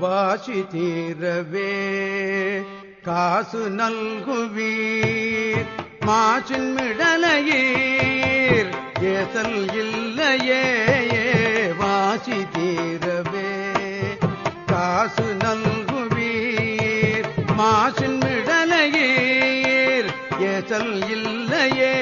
வாசி தீரவே காசு நல்குவீர். மாசின் மிடலையீர் ஏசல் இல்லையே வாசி தீரவே. காசு நல்குவீர் மாசின் மிடலையீர் ஏசல் இல்லையே